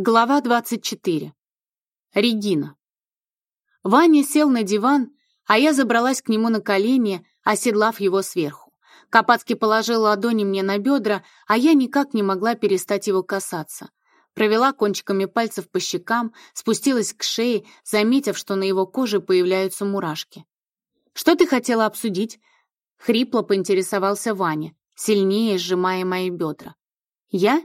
Глава 24. Регина. Ваня сел на диван, а я забралась к нему на колени, оседлав его сверху. Капацкий положил ладони мне на бедра, а я никак не могла перестать его касаться. Провела кончиками пальцев по щекам, спустилась к шее, заметив, что на его коже появляются мурашки. «Что ты хотела обсудить?» — хрипло поинтересовался Ваня, сильнее сжимая мои бедра. «Я?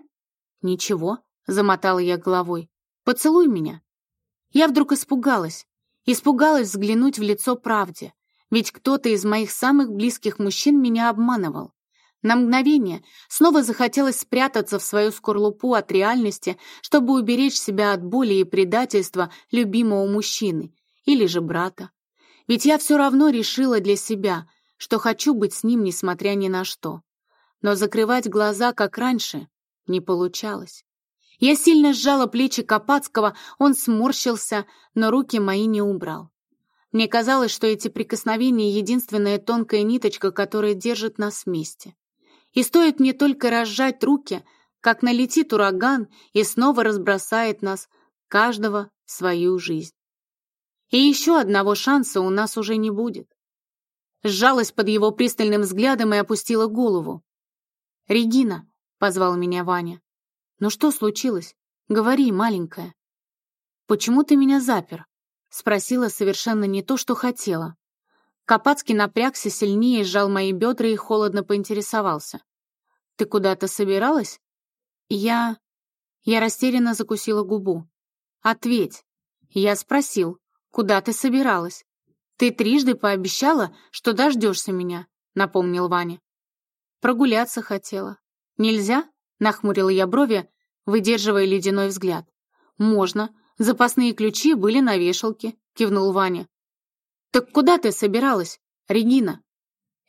Ничего», — замотала я головой. «Поцелуй меня». Я вдруг испугалась. Испугалась взглянуть в лицо правде. Ведь кто-то из моих самых близких мужчин меня обманывал. На мгновение снова захотелось спрятаться в свою скорлупу от реальности, чтобы уберечь себя от боли и предательства любимого мужчины или же брата. Ведь я все равно решила для себя, что хочу быть с ним, несмотря ни на что. Но закрывать глаза, как раньше, не получалось. Я сильно сжала плечи Капацкого, он сморщился, но руки мои не убрал. Мне казалось, что эти прикосновения — единственная тонкая ниточка, которая держит нас вместе. И стоит мне только разжать руки, как налетит ураган и снова разбросает нас, каждого свою жизнь. И еще одного шанса у нас уже не будет. Сжалась под его пристальным взглядом и опустила голову. «Регина», — позвал меня Ваня. «Ну что случилось? Говори, маленькая». «Почему ты меня запер?» — спросила совершенно не то, что хотела. Капацкий напрягся сильнее, сжал мои бедра и холодно поинтересовался. «Ты куда-то собиралась?» «Я...» Я растерянно закусила губу. «Ответь». Я спросил, куда ты собиралась? Ты трижды пообещала, что дождешься меня, напомнил Ваня. Прогуляться хотела. Нельзя? Нахмурила я брови, выдерживая ледяной взгляд. «Можно. Запасные ключи были на вешалке», — кивнул Ваня. «Так куда ты собиралась, Регина?»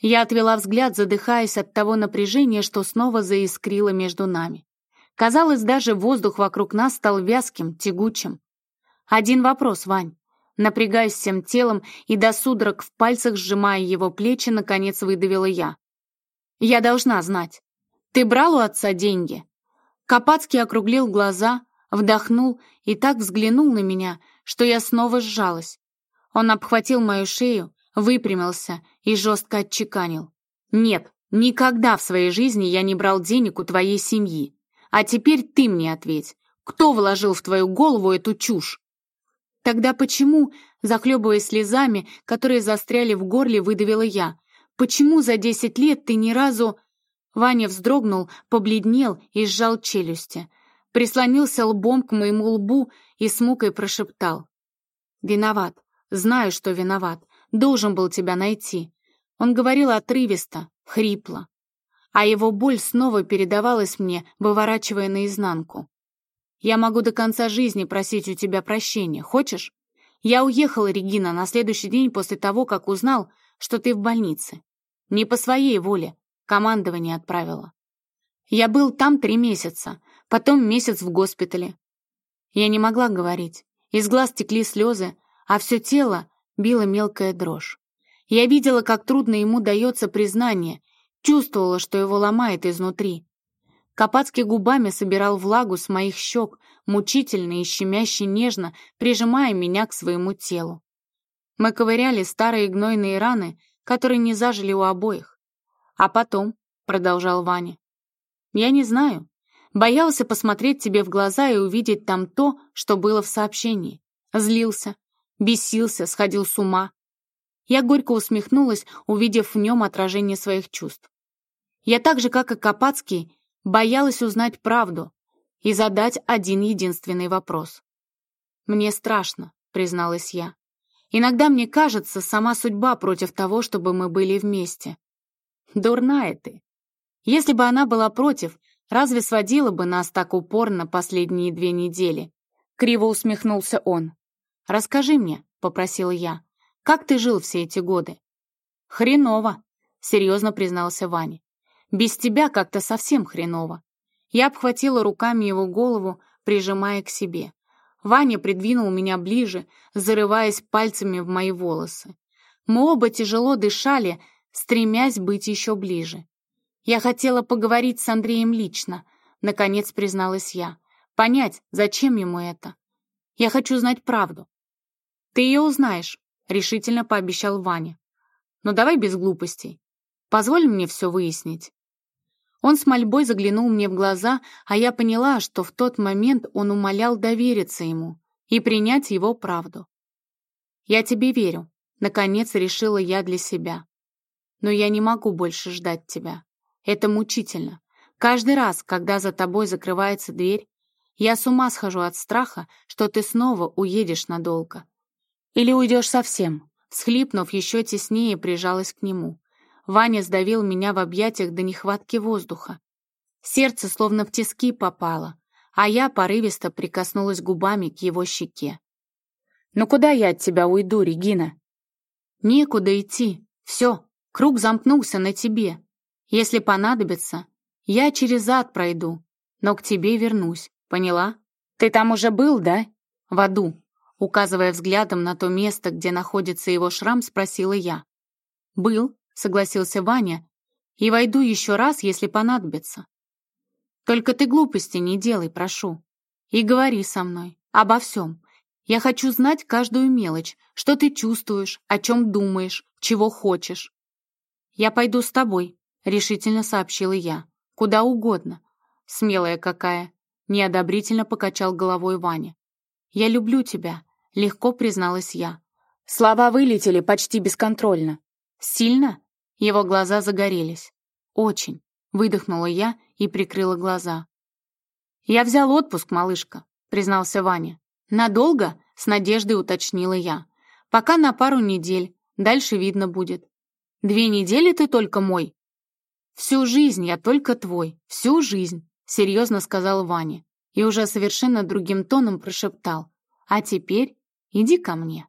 Я отвела взгляд, задыхаясь от того напряжения, что снова заискрило между нами. Казалось, даже воздух вокруг нас стал вязким, тягучим. «Один вопрос, Вань». Напрягаясь всем телом и до судорог в пальцах, сжимая его плечи, наконец выдавила я. «Я должна знать. Ты брал у отца деньги?» Капацкий округлил глаза, вдохнул и так взглянул на меня, что я снова сжалась. Он обхватил мою шею, выпрямился и жестко отчеканил. «Нет, никогда в своей жизни я не брал денег у твоей семьи. А теперь ты мне ответь, кто вложил в твою голову эту чушь?» «Тогда почему, захлебываясь слезами, которые застряли в горле, выдавила я, почему за десять лет ты ни разу...» Ваня вздрогнул, побледнел и сжал челюсти. Прислонился лбом к моему лбу и с мукой прошептал. «Виноват. Знаю, что виноват. Должен был тебя найти». Он говорил отрывисто, хрипло. А его боль снова передавалась мне, выворачивая наизнанку. «Я могу до конца жизни просить у тебя прощения. Хочешь?» Я уехал, Регина, на следующий день после того, как узнал, что ты в больнице. Не по своей воле, командование отправило. Я был там три месяца, потом месяц в госпитале. Я не могла говорить. Из глаз текли слезы, а все тело била мелкая дрожь. Я видела, как трудно ему дается признание, чувствовала, что его ломает изнутри. Капацкий губами собирал влагу с моих щек, мучительно и щемяще нежно, прижимая меня к своему телу. Мы ковыряли старые гнойные раны, которые не зажили у обоих. А потом, — продолжал Ваня, — я не знаю. Боялся посмотреть тебе в глаза и увидеть там то, что было в сообщении. Злился, бесился, сходил с ума. Я горько усмехнулась, увидев в нем отражение своих чувств. Я так же, как и Капацкий, боялась узнать правду и задать один единственный вопрос. «Мне страшно», — призналась я. «Иногда мне кажется, сама судьба против того, чтобы мы были вместе. Дурная ты. Если бы она была против, разве сводила бы нас так упорно последние две недели? Криво усмехнулся он. «Расскажи мне», — попросила я, — «как ты жил все эти годы?» «Хреново», — серьезно признался Ваня. «Без тебя как-то совсем хреново». Я обхватила руками его голову, прижимая к себе. Ваня придвинул меня ближе, зарываясь пальцами в мои волосы. Мы оба тяжело дышали, стремясь быть еще ближе. «Я хотела поговорить с Андреем лично», — наконец призналась я. Понять, зачем ему это. Я хочу знать правду. Ты ее узнаешь, решительно пообещал Ваня. Но давай без глупостей. Позволь мне все выяснить. Он с мольбой заглянул мне в глаза, а я поняла, что в тот момент он умолял довериться ему и принять его правду. «Я тебе верю», — наконец решила я для себя. «Но я не могу больше ждать тебя. Это мучительно. Каждый раз, когда за тобой закрывается дверь, я с ума схожу от страха, что ты снова уедешь надолго. Или уйдешь совсем». Схлипнув, еще теснее прижалась к нему. Ваня сдавил меня в объятиях до нехватки воздуха. Сердце словно в тиски попало, а я порывисто прикоснулась губами к его щеке. «Ну куда я от тебя уйду, Регина?» «Некуда идти. Все, круг замкнулся на тебе. Если понадобится, я через ад пройду, но к тебе вернусь, поняла? Ты там уже был, да? В аду?» Указывая взглядом на то место, где находится его шрам, спросила я. «Был», — согласился Ваня, «и войду еще раз, если понадобится. Только ты глупости не делай, прошу. И говори со мной обо всем. Я хочу знать каждую мелочь, что ты чувствуешь, о чем думаешь, чего хочешь. Я пойду с тобой, решительно сообщила я. Куда угодно. Смелая какая. Неодобрительно покачал головой Ваня. Я люблю тебя, легко призналась я. Слова вылетели почти бесконтрольно. Сильно? Его глаза загорелись. Очень. Выдохнула я и прикрыла глаза. «Я взял отпуск, малышка», — признался Ваня. «Надолго?» — с надеждой уточнила я. «Пока на пару недель. Дальше видно будет». «Две недели ты только мой?» «Всю жизнь я только твой. Всю жизнь», — серьезно сказал Ваня. И уже совершенно другим тоном прошептал. «А теперь иди ко мне».